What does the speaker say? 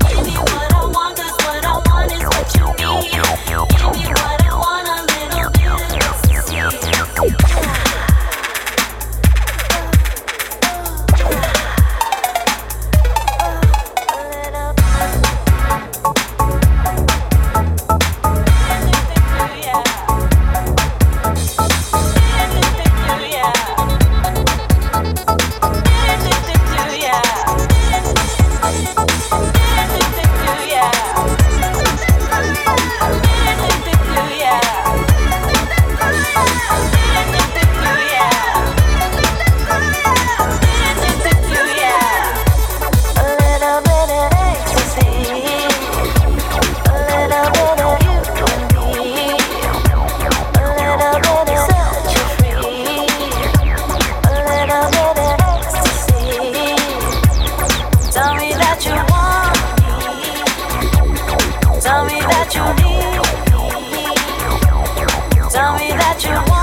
Tell me what I want is what you need. Tell me what I that you need. Tell me that you